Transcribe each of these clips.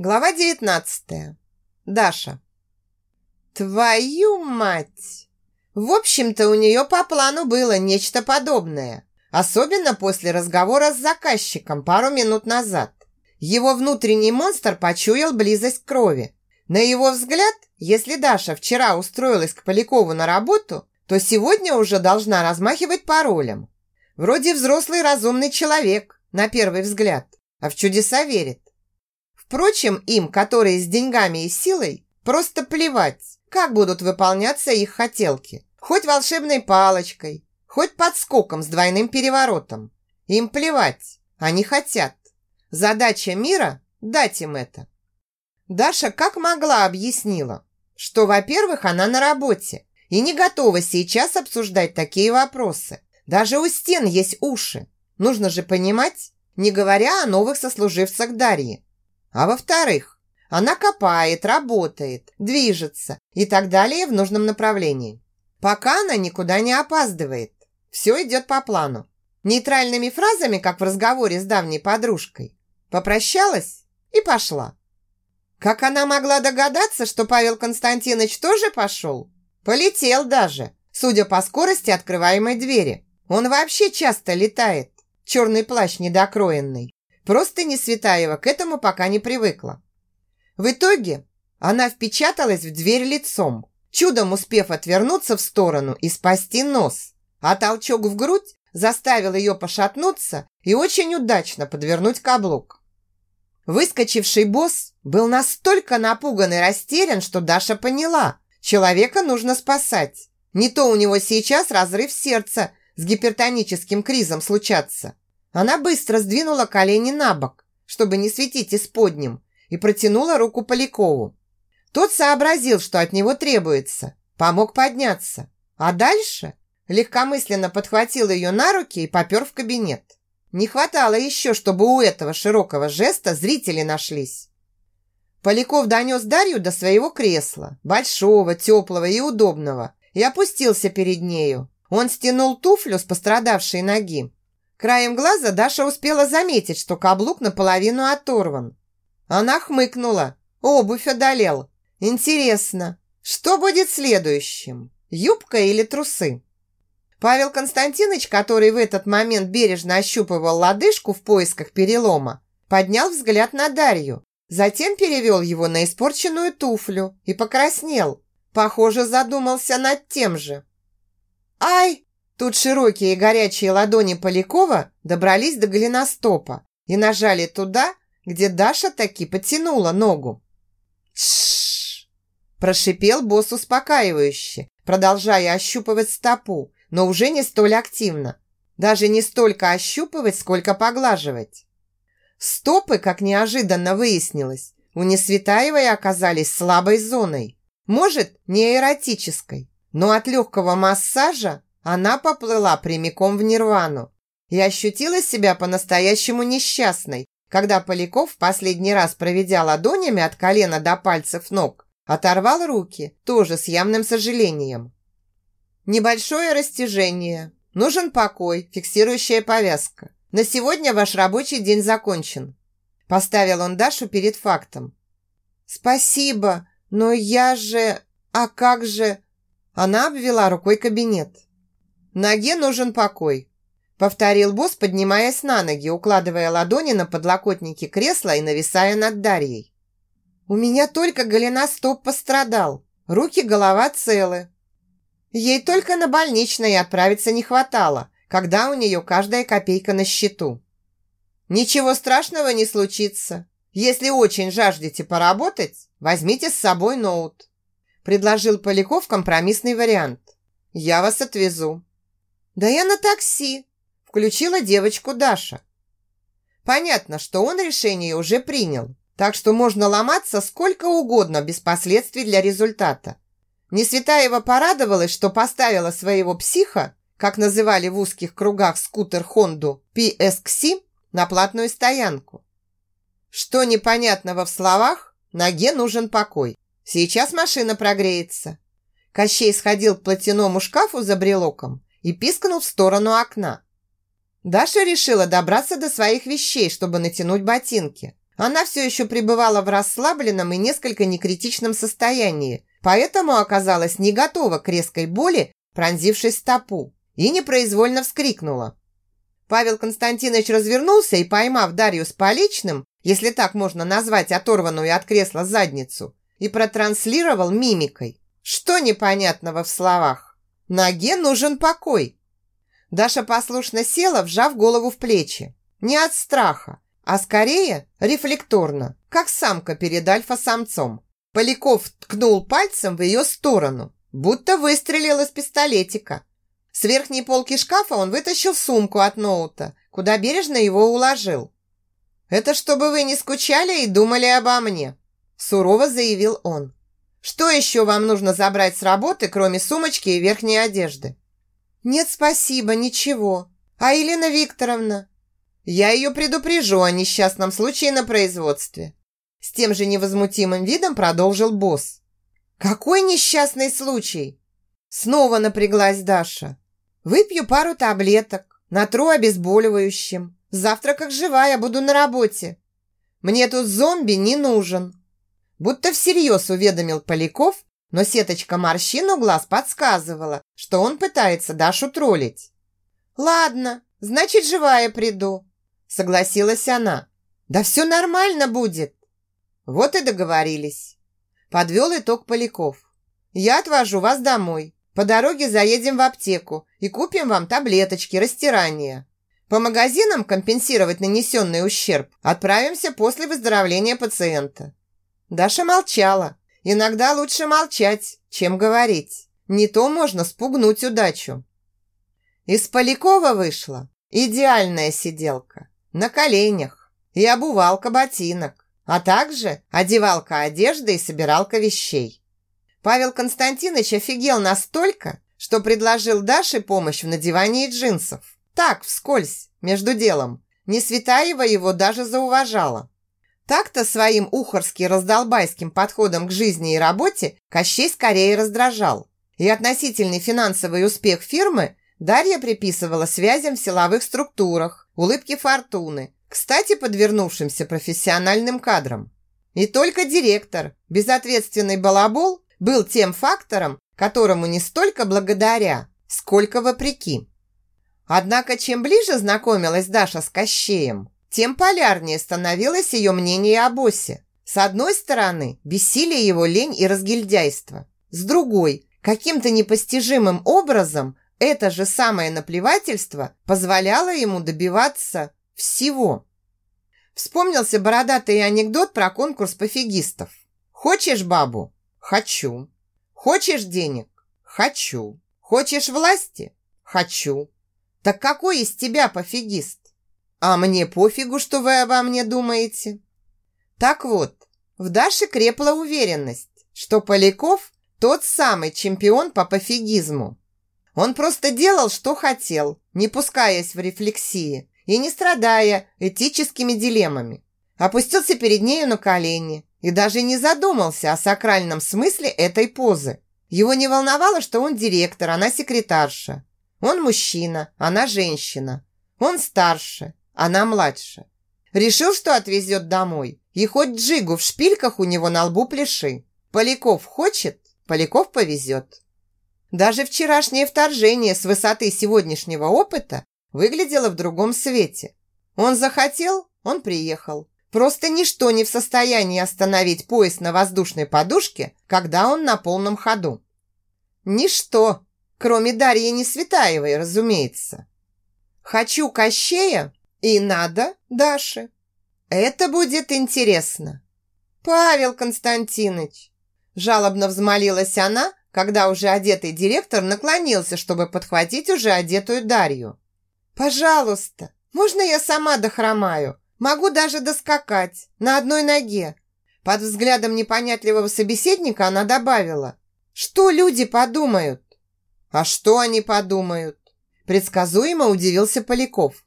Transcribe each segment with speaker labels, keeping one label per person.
Speaker 1: Глава 19. Даша. Твою мать! В общем-то, у нее по плану было нечто подобное. Особенно после разговора с заказчиком пару минут назад. Его внутренний монстр почуял близость крови. На его взгляд, если Даша вчера устроилась к Полякову на работу, то сегодня уже должна размахивать паролем. Вроде взрослый разумный человек, на первый взгляд, а в чудеса верит. Впрочем, им, которые с деньгами и силой, просто плевать, как будут выполняться их хотелки. Хоть волшебной палочкой, хоть подскоком с двойным переворотом. Им плевать, они хотят. Задача мира – дать им это. Даша как могла объяснила, что, во-первых, она на работе и не готова сейчас обсуждать такие вопросы. Даже у стен есть уши. Нужно же понимать, не говоря о новых сослуживцах Дарьи. А во-вторых, она копает, работает, движется и так далее в нужном направлении. Пока она никуда не опаздывает. Все идет по плану. Нейтральными фразами, как в разговоре с давней подружкой. Попрощалась и пошла. Как она могла догадаться, что Павел Константинович тоже пошел? Полетел даже, судя по скорости открываемой двери. Он вообще часто летает. Черный плащ недокроенный. Просто Несветаева к этому пока не привыкла. В итоге она впечаталась в дверь лицом, чудом успев отвернуться в сторону и спасти нос. А толчок в грудь заставил ее пошатнуться и очень удачно подвернуть каблук. Выскочивший босс был настолько напуган и растерян, что Даша поняла, человека нужно спасать. Не то у него сейчас разрыв сердца с гипертоническим кризом случаться. Она быстро сдвинула колени на бок, чтобы не светить исподним, и протянула руку Полякову. Тот сообразил, что от него требуется, помог подняться. А дальше легкомысленно подхватил ее на руки и попер в кабинет. Не хватало еще, чтобы у этого широкого жеста зрители нашлись. Поляков донес Дарью до своего кресла, большого, теплого и удобного, и опустился перед нею. Он стянул туфлю с пострадавшей ноги, Краем глаза Даша успела заметить, что каблук наполовину оторван. Она хмыкнула. Обувь одолел. Интересно, что будет следующим? Юбка или трусы? Павел Константинович, который в этот момент бережно ощупывал лодыжку в поисках перелома, поднял взгляд на Дарью, затем перевел его на испорченную туфлю и покраснел. Похоже, задумался над тем же. «Ай!» Тут широкие горячие ладони Полякова добрались до голеностопа и нажали туда, где Даша таки потянула ногу. «Тш!» – прошипел босс успокаивающе, продолжая ощупывать стопу, но уже не столь активно. Даже не столько ощупывать, сколько поглаживать. Стопы, как неожиданно выяснилось, у Несветаевой оказались слабой зоной. Может, не эротической, но от легкого массажа она поплыла прямиком в нирвану и ощутила себя по-настоящему несчастной, когда Поляков, последний раз проведя ладонями от колена до пальцев ног, оторвал руки, тоже с явным сожалением. Небольшое растяжение. Нужен покой, фиксирующая повязка. На сегодня ваш рабочий день закончен. Поставил он Дашу перед фактом. Спасибо, но я же... А как же... Она обвела рукой кабинет. «Ноге нужен покой», – повторил босс, поднимаясь на ноги, укладывая ладони на подлокотники кресла и нависая над Дарьей. «У меня только голеностоп пострадал, руки, голова целы». Ей только на больничное отправиться не хватало, когда у нее каждая копейка на счету. «Ничего страшного не случится. Если очень жаждете поработать, возьмите с собой ноут», предложил Поляков компромиссный вариант. «Я вас отвезу». «Да я на такси!» – включила девочку Даша. Понятно, что он решение уже принял, так что можно ломаться сколько угодно без последствий для результата. Несветаева порадовалась, что поставила своего психа, как называли в узких кругах скутер Хонду PSXC, на платную стоянку. Что непонятного в словах, ноге нужен покой. Сейчас машина прогреется. Кощей сходил к платяному шкафу за брелоком и пискнул в сторону окна. Даша решила добраться до своих вещей, чтобы натянуть ботинки. Она все еще пребывала в расслабленном и несколько некритичном состоянии, поэтому оказалась не готова к резкой боли, пронзившей стопу, и непроизвольно вскрикнула. Павел Константинович развернулся и, поймав Дарью с поличным, если так можно назвать оторванную от кресла задницу, и протранслировал мимикой. Что непонятного в словах? Ноге нужен покой. Даша послушно села, вжав голову в плечи. Не от страха, а скорее рефлекторно, как самка перед альфа-самцом. Поляков ткнул пальцем в ее сторону, будто выстрелил из пистолетика. С верхней полки шкафа он вытащил сумку от ноута, куда бережно его уложил. «Это чтобы вы не скучали и думали обо мне», сурово заявил он. «Что еще вам нужно забрать с работы, кроме сумочки и верхней одежды?» «Нет, спасибо, ничего. А Елена Викторовна?» Я ее предупрежу о несчастном случае на производстве. С тем же невозмутимым видом продолжил босс. Какой несчастный случай? Снова напряглась Даша. Выпью пару таблеток, натру обезболивающим. Завтра как живая буду на работе. Мне тут зомби не нужен. Будто всерьез уведомил Поляков, но сеточка морщин у глаз подсказывала, что он пытается Дашу троллить. «Ладно, значит, живая приду согласилась она. Да все нормально будет. Вот и договорились. Подвел итог Поляков. Я отвожу вас домой. По дороге заедем в аптеку и купим вам таблеточки, растирания. По магазинам компенсировать нанесенный ущерб отправимся после выздоровления пациента. Даша молчала. Иногда лучше молчать, чем говорить. Не то можно спугнуть удачу. Из Полякова вышла идеальная сиделка на коленях и обувалка ботинок, а также одевалка одежды и собиралка вещей. Павел Константинович офигел настолько, что предложил Даше помощь в надевании джинсов. Так, вскользь, между делом. Несветаева его даже зауважала. Так-то своим ухорски-раздолбайским подходом к жизни и работе Кощей скорее раздражал. И относительный финансовый успех фирмы Дарья приписывала связям в силовых структурах, улыбки Фортуны, кстати, подвернувшимся профессиональным кадрам. И только директор, безответственный балабол, был тем фактором, которому не столько благодаря, сколько вопреки. Однако, чем ближе знакомилась Даша с Кощеем, тем полярнее становилось ее мнение о боссе. С одной стороны, бессилие его лень и разгильдяйство. С другой, каким-то непостижимым образом это же самое наплевательство позволяло ему добиваться всего. Вспомнился бородатый анекдот про конкурс пофигистов. «Хочешь бабу? Хочу. Хочешь денег? Хочу. Хочешь власти? Хочу. Так какой из тебя пофигист? А мне пофигу, что вы обо мне думаете». Так вот, в Даше крепла уверенность, что Поляков – тот самый чемпион по пофигизму, он просто делал, что хотел, не пускаясь в рефлексии и не страдая этическими дилеммами. Опустился перед нею на колени и даже не задумался о сакральном смысле этой позы. Его не волновало, что он директор, она секретарша. Он мужчина, она женщина. Он старше, она младше. Решил, что отвезет домой. И хоть джигу в шпильках у него на лбу пляши. Поляков хочет, Поляков повезет. Даже вчерашнее вторжение с высоты сегодняшнего опыта выглядело в другом свете. Он захотел, он приехал. Просто ничто не в состоянии остановить поезд на воздушной подушке, когда он на полном ходу. Ничто, кроме Дарьи Несветаевой, разумеется. Хочу Кощея и надо Даши. Это будет интересно. Павел Константинович, жалобно взмолилась она, когда уже одетый директор наклонился, чтобы подхватить уже одетую Дарью. «Пожалуйста, можно я сама дохромаю? Могу даже доскакать, на одной ноге». Под взглядом непонятливого собеседника она добавила. «Что люди подумают?» «А что они подумают?» Предсказуемо удивился Поляков.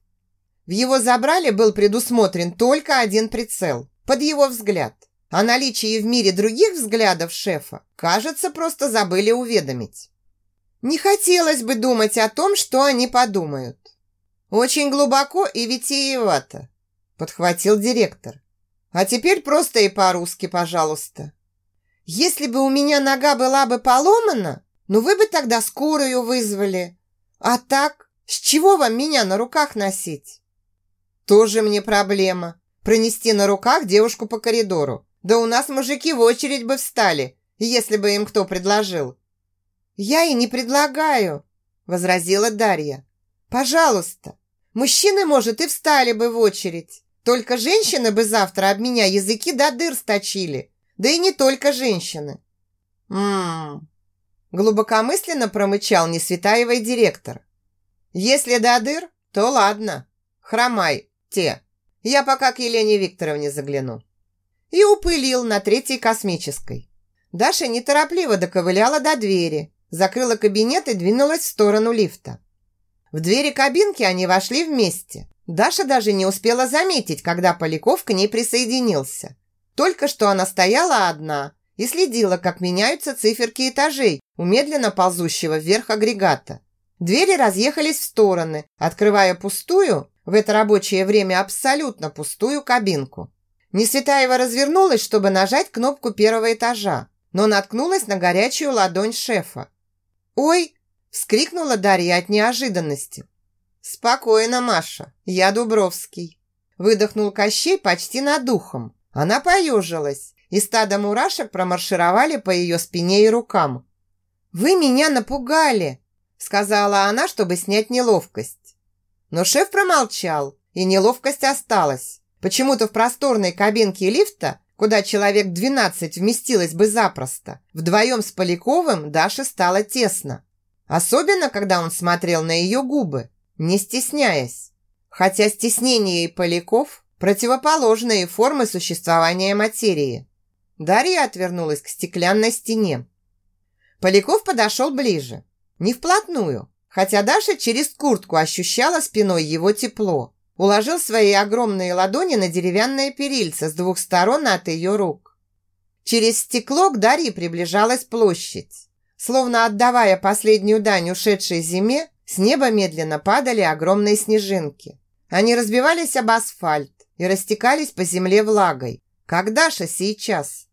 Speaker 1: В его забрале был предусмотрен только один прицел, под его взгляд. О наличии в мире других взглядов шефа, кажется, просто забыли уведомить. Не хотелось бы думать о том, что они подумают. Очень глубоко и витиевато, подхватил директор. А теперь просто и по-русски, пожалуйста. Если бы у меня нога была бы поломана, ну вы бы тогда скорую вызвали. А так, с чего вам меня на руках носить? Тоже мне проблема. Пронести на руках девушку по коридору. Да у нас мужики в очередь бы встали, если бы им кто предложил. Я и не предлагаю, возразила Дарья. Пожалуйста, мужчины, может, и встали бы в очередь. Только женщины бы завтра об меня языки до дыр сточили. Да и не только женщины. Ммм, глубокомысленно промычал Несветаевый директор. Если до дыр, то ладно. Хромай, те. Я пока к Елене Викторовне загляну. И упылил на третьей космической. Даша неторопливо доковыляла до двери, закрыла кабинет и двинулась в сторону лифта. В двери кабинки они вошли вместе. Даша даже не успела заметить, когда Поляков к ней присоединился. Только что она стояла одна и следила, как меняются циферки этажей у медленно ползущего вверх агрегата. Двери разъехались в стороны, открывая пустую, в это рабочее время абсолютно пустую кабинку. Несветаева развернулась, чтобы нажать кнопку первого этажа, но наткнулась на горячую ладонь шефа. «Ой!» – вскрикнула Дарья от неожиданности. «Спокойно, Маша, я Дубровский». Выдохнул Кощей почти над духом. Она поежилась, и стадо мурашек промаршировали по ее спине и рукам. «Вы меня напугали!» сказала она, чтобы снять неловкость. Но шеф промолчал, и неловкость осталась. Почему-то в просторной кабинке лифта, куда человек 12 вместилось бы запросто, вдвоем с Поляковым Даше стало тесно. Особенно, когда он смотрел на ее губы, не стесняясь. Хотя стеснение и Поляков – противоположные формы существования материи. Дарья отвернулась к стеклянной стене. Поляков подошел ближе. Не вплотную, хотя Даша через куртку ощущала спиной его тепло. Уложил свои огромные ладони на деревянное перильце с двух сторон от ее рук. Через стекло к Дарье приближалась площадь. Словно отдавая последнюю дань ушедшей зиме, с неба медленно падали огромные снежинки. Они разбивались об асфальт и растекались по земле влагой, как Даша сейчас.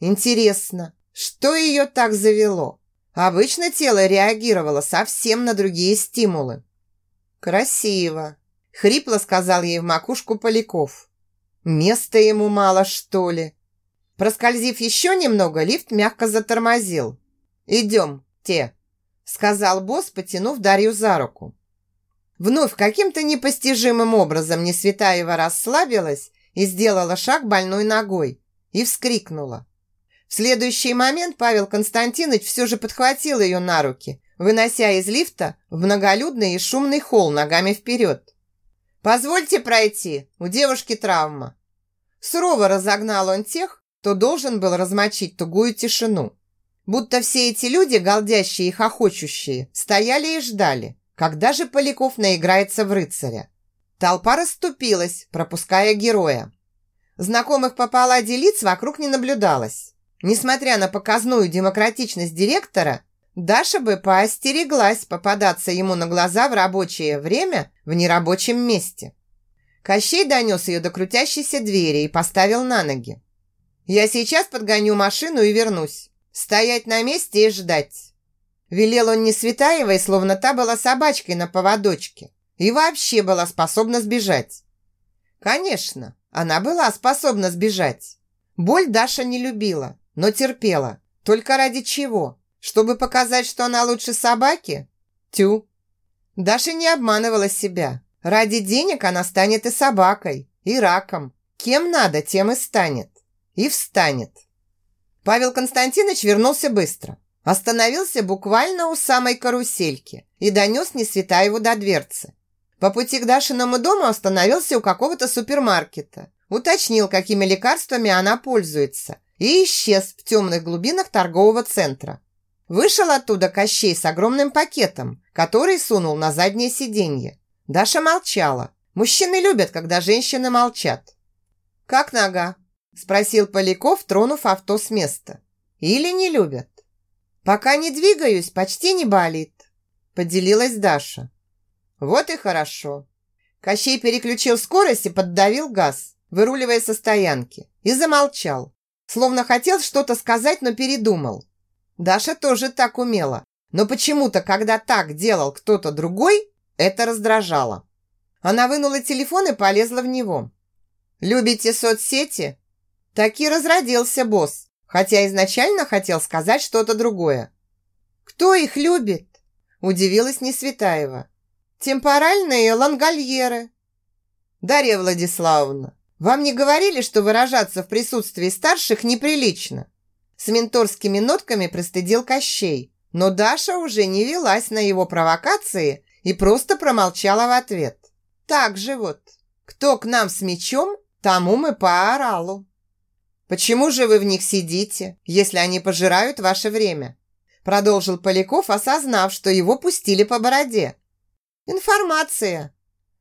Speaker 1: Интересно, что ее так завело? Обычно тело реагировало совсем на другие стимулы. «Красиво», – хрипло сказал ей в макушку Поляков. «Места ему мало, что ли?» Проскользив еще немного, лифт мягко затормозил. «Идем, те», сказал босс, потянув Дарью за руку. Вновь каким-то непостижимым образом Несветаева расслабилась и сделала шаг больной ногой и вскрикнула. В следующий момент Павел Константинович все же подхватил ее на руки, вынося из лифта в многолюдный и шумный холл ногами вперед. «Позвольте пройти, у девушки травма». Сурово разогнал он тех, кто должен был размочить тугую тишину. Будто все эти люди, голдящие и хохочущие, стояли и ждали, когда же Поляков наиграется в рыцаря. Толпа расступилась, пропуская героя. Знакомых по палладе лиц вокруг не наблюдалось. Несмотря на показную демократичность директора, Даша бы поостереглась попадаться ему на глаза в рабочее время в нерабочем месте. Кощей донес ее до крутящейся двери и поставил на ноги. «Я сейчас подгоню машину и вернусь. Стоять на месте и ждать. Велел он не Светаевой, словно та была собачкой на поводочке и вообще была способна сбежать. Конечно, она была способна сбежать. Боль Даша не любила, но терпела. Только ради чего? Чтобы показать, что она лучше собаки? Тю. Даша не обманывала себя. Ради денег она станет и собакой, и раком. Кем надо, тем и станет. И встанет. Павел Константинович вернулся быстро. Остановился буквально у самой карусельки и донес Несветаеву до дверцы. По пути к Дашиному дому остановился у какого-то супермаркета. Уточнил, какими лекарствами она пользуется. И исчез в темных глубинах торгового центра. Вышел оттуда Кощей с огромным пакетом, который сунул на заднее сиденье. Даша молчала. Мужчины любят, когда женщины молчат. «Как нога?» Спросил Поляков, тронув авто с места. Или не любят? Пока не двигаюсь, почти не болит. Поделилась Даша. Вот и хорошо. Кощей переключил скорость и поддавил газ. выруливая со стоянки, и замолчал, словно хотел что-то сказать, но передумал. Даша тоже так умела, но почему-то, когда так делал кто-то другой, это раздражало. Она вынула телефон и полезла в него. «Любите соцсети?» Так и разродился босс, хотя изначально хотел сказать что-то другое. «Кто их любит?» – удивилась Несветаева. «Темпоральные лангольеры». «Дарья Владиславовна, вам не говорили, что выражаться в присутствии старших неприлично?» С менторскими нотками простыдил Кощей, но Даша уже не велась на его провокации и просто промолчала в ответ. «Так же вот, кто к нам с мечом, тому мы по оралу». «Почему же вы в них сидите, если они пожирают ваше время?» Продолжил Поляков, осознав, что его пустили по бороде. «Информация!»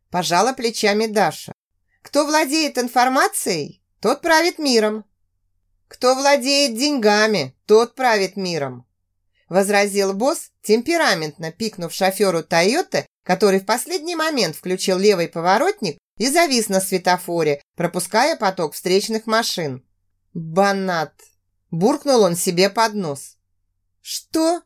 Speaker 1: Пожала плечами Даша. «Кто владеет информацией, тот правит миром». «Кто владеет деньгами, тот правит миром», возразил босс, темпераментно пикнув шоферу Тойоты, который в последний момент включил левый поворотник и завис на светофоре, пропуская поток встречных машин. «Банат!» – буркнул он себе под нос. «Что?»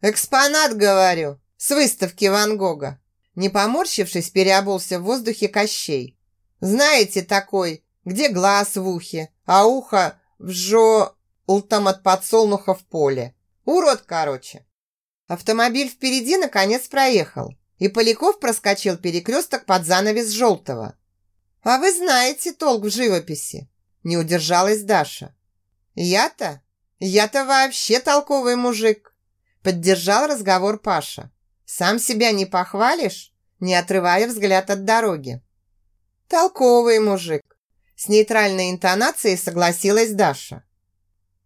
Speaker 1: «Экспонат, говорю, с выставки Ван Гога!» Не поморщившись, переобулся в воздухе Кощей. «Знаете такой, где глаз в ухе, а ухо в жо... ултом от подсолнуха в поле. Урод, короче!» Автомобиль впереди наконец проехал, и Поляков проскочил перекресток под занавес желтого. «А вы знаете толк в живописи?» Не удержалась Даша. «Я-то? Я-то вообще толковый мужик!» Поддержал разговор Паша. «Сам себя не похвалишь?» Не отрывая взгляд от дороги. «Толковый мужик!» С нейтральной интонацией согласилась Даша.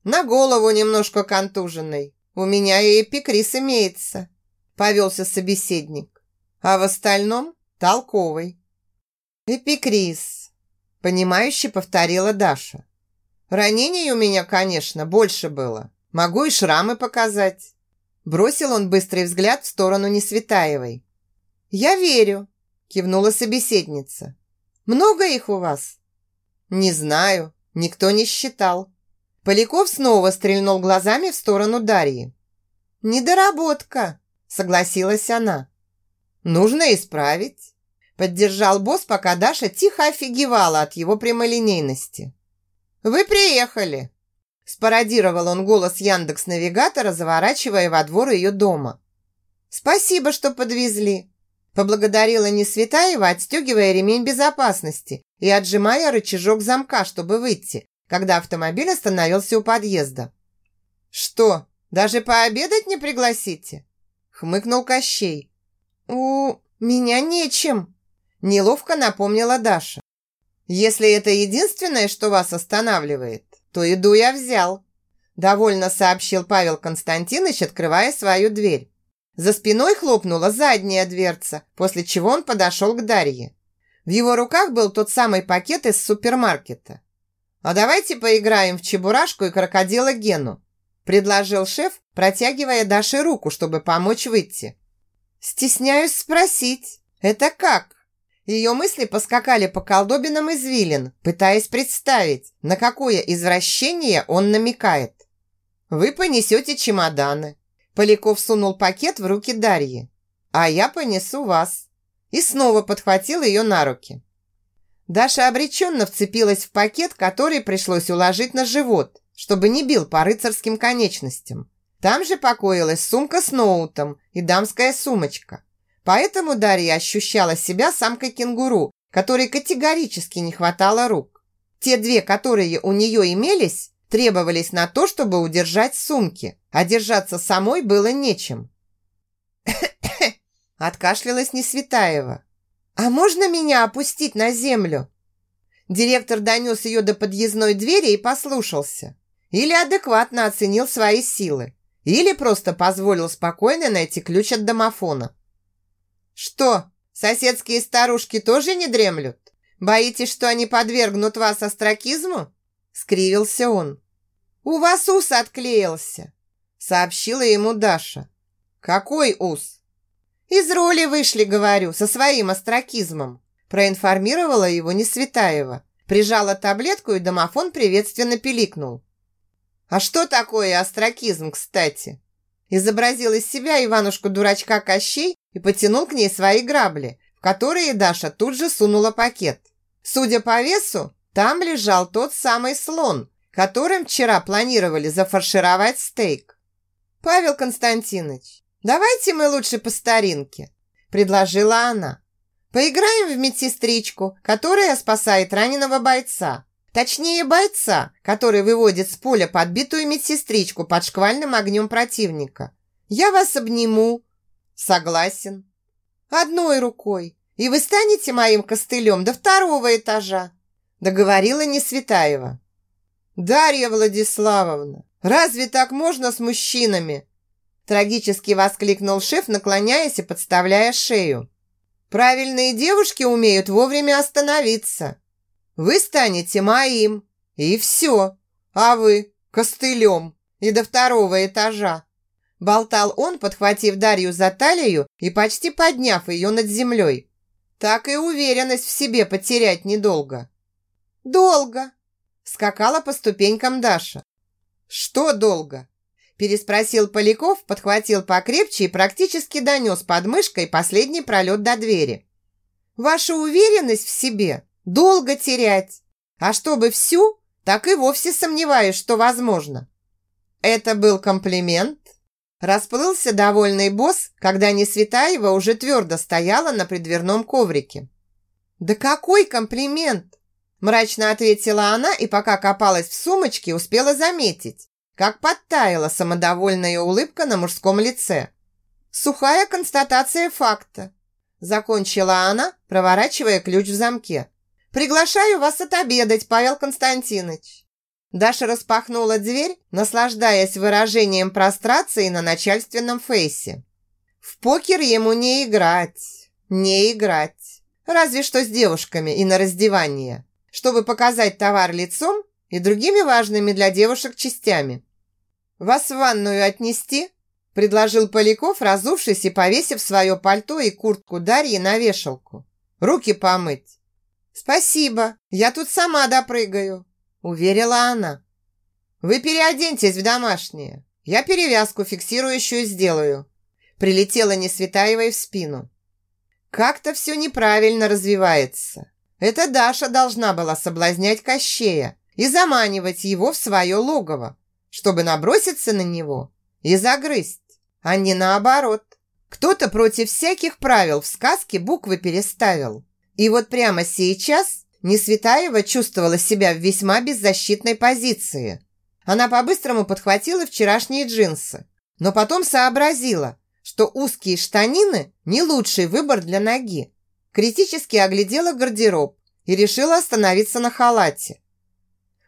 Speaker 1: «На голову немножко контуженный. У меня и эпикриз имеется», повелся собеседник. «А в остальном толковый». «Эпикриз», Понимающе повторила Даша. Ранений у меня, конечно, больше было. Могу и шрамы показать. Бросил он быстрый взгляд в сторону Несветаевой. «Я верю», – кивнула собеседница. «Много их у вас?» «Не знаю, никто не считал». Поляков снова стрельнул глазами в сторону Дарьи. «Недоработка», – согласилась она. «Нужно исправить». Поддержал босс, пока Даша тихо офигевала от его прямолинейности. «Вы приехали!» Спародировал он голос Яндекс-навигатора, заворачивая во двор ее дома. «Спасибо, что подвезли!» Поблагодарила Несветаева, отстегивая ремень безопасности и отжимая рычажок замка, чтобы выйти, когда автомобиль остановился у подъезда. «Что, даже пообедать не пригласите?» Хмыкнул Кощей. «У меня нечем», Неловко напомнила Даша. «Если это единственное, что вас останавливает, то еду я взял», довольно сообщил Павел Константинович, открывая свою дверь. За спиной хлопнула задняя дверца, после чего он подошел к Дарье. В его руках был тот самый пакет из супермаркета. «А давайте поиграем в чебурашку и крокодила Гену», предложил шеф, протягивая Даше руку, чтобы помочь выйти. «Стесняюсь спросить, это как?» Ее мысли поскакали по колдобинам извилин, пытаясь представить, на какое извращение он намекает. «Вы понесете чемоданы». Поляков сунул пакет в руки Дарьи. «А я понесу вас». И снова подхватил ее на руки. Даша обреченно вцепилась в пакет, который пришлось уложить на живот, чтобы не бил по рыцарским конечностям. Там же покоилась сумка с ноутом и дамская сумочка. Поэтому Дарья ощущала себя самкой кенгуру, которой категорически не хватало рук. Те две, которые у нее имелись, требовались на то, чтобы удержать сумки, а держаться самой было нечем. Откашлялась Несветаева. «А можно меня опустить на землю?» Директор донес ее до подъездной двери и послушался. Или адекватно оценил свои силы, или просто позволил спокойно найти ключ от домофона. «Что, соседские старушки тоже не дремлют? Боитесь, что они подвергнут вас остракизму?» Скривился он. «У вас ус отклеился», сообщила ему Даша. «Какой ус?» «Из роли вышли, говорю, со своим остракизмом», проинформировала его Несветаева, Прижала таблетку, и домофон приветственно пиликнул. «А что такое астракизм, кстати?» Изобразил из себя Иванушку-дурачка Кощей и потянул к ней свои грабли, в которые Даша тут же сунула пакет. Судя по весу, там лежал тот самый слон, которым вчера планировали зафаршировать стейк. «Павел Константинович, давайте мы лучше по старинке», – предложила она. «Поиграем в медсестричку, которая спасает раненого бойца. Точнее, бойца, который выводит с поля подбитую медсестричку под шквальным огнем противника. Я вас обниму». «Согласен». «Одной рукой, и вы станете моим костылем до второго этажа», договорила Несветаева. «Дарья Владиславовна, разве так можно с мужчинами?» Трагически воскликнул шеф, наклоняясь и подставляя шею. «Правильные девушки умеют вовремя остановиться. Вы станете моим, и все. А вы – костылем и до второго этажа». Болтал он, подхватив Дарью за талию и почти подняв ее над землей. Так и уверенность в себе потерять недолго. «Долго!» – скакала по ступенькам Даша. «Что долго?» – переспросил Поляков, подхватил покрепче и практически донес подмышкой последний пролет до двери. «Ваша уверенность в себе долго терять, а чтобы всю, так и вовсе сомневаюсь, что возможно». Это был комплимент? Расплылся довольный босс, когда Несветаева уже твердо стояла на предверном коврике. «Да какой комплимент!» Мрачно ответила она и пока копалась в сумочке, успела заметить, как подтаяла самодовольная улыбка на мужском лице. Сухая констатация факта. Закончила она, проворачивая ключ в замке. «Приглашаю вас отобедать, Павел Константинович». Даша распахнула дверь, наслаждаясь выражением прострации на начальственном фейсе. В покер ему не играть, не играть. Разве что с девушками и на раздевание чтобы показать товар лицом и другими важными для девушек частями. «Вас в ванную отнести?» – предложил Поляков, разувшись и повесив свое пальто и куртку Дарьи на вешалку. «Руки помыть». «Спасибо, я тут сама допрыгаю», – уверила она. «Вы переоденьтесь в домашнее. Я перевязку фиксирующую сделаю». Прилетела Несветаевой в спину. «Как-то все неправильно развивается. Это Даша должна была соблазнять Кощея и заманивать его в свое логово, чтобы наброситься на него и загрызть, а не наоборот. Кто-то против всяких правил в сказке буквы переставил. И вот прямо сейчас Несветаева чувствовала себя в весьма беззащитной позиции. Она по-быстрому подхватила вчерашние джинсы, но потом сообразила, что узкие штанины – не лучший выбор для ноги критически оглядела гардероб и решила остановиться на халате.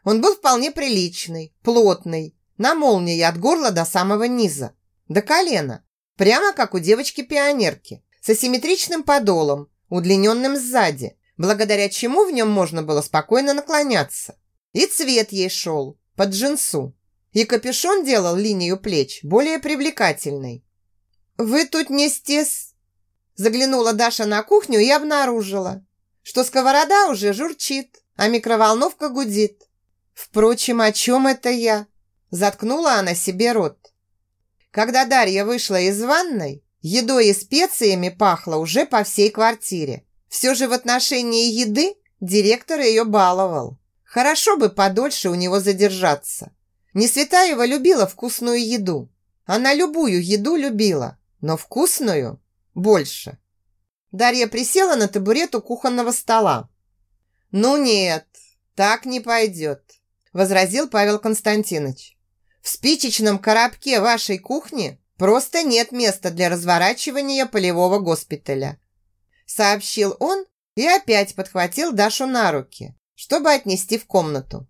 Speaker 1: Он был вполне приличный, плотный, на молнии от горла до самого низа, до колена, прямо как у девочки-пионерки, с асимметричным подолом, удлиненным сзади, благодаря чему в нем можно было спокойно наклоняться. И цвет ей шел, под джинсу. И капюшон делал линию плеч более привлекательной. «Вы тут не стес...» Заглянула Даша на кухню и обнаружила, что сковорода уже журчит, а микроволновка гудит. Впрочем, о чем это я? Заткнула она себе рот. Когда Дарья вышла из ванной, едой и специями пахло уже по всей квартире. Все же в отношении еды директор ее баловал. Хорошо бы подольше у него задержаться. Несветаева любила вкусную еду. Она любую еду любила, но вкусную больше. Дарья присела на табурет у кухонного стола. «Ну нет, так не пойдет», – возразил Павел Константинович. «В спичечном коробке вашей кухни просто нет места для разворачивания полевого госпиталя», – сообщил он и опять подхватил Дашу на руки, чтобы отнести в комнату.